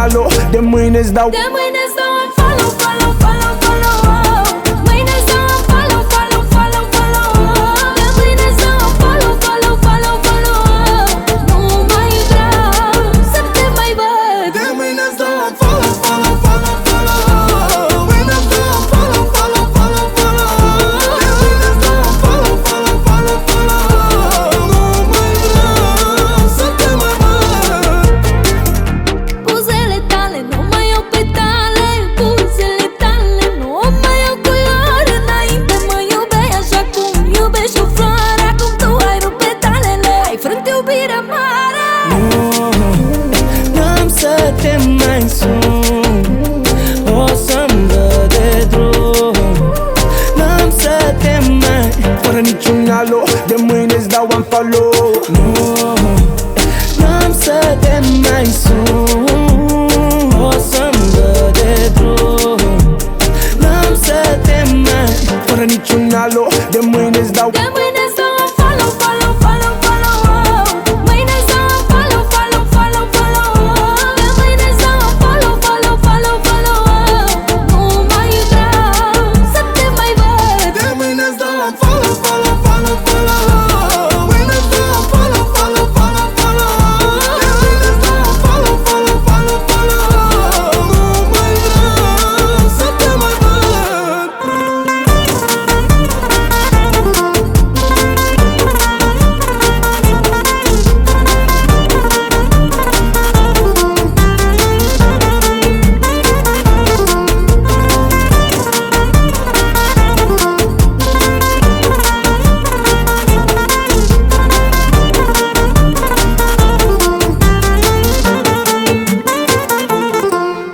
alo De mâine-ți dau De mâine-ți dau un follow, follow, follow, follow. niciun alo De mâine îți dau un follow. Nu, n-am să te mai sun. O să-mi dă de drum. N-am să te mai Fără niciun alo De mâine îți dau de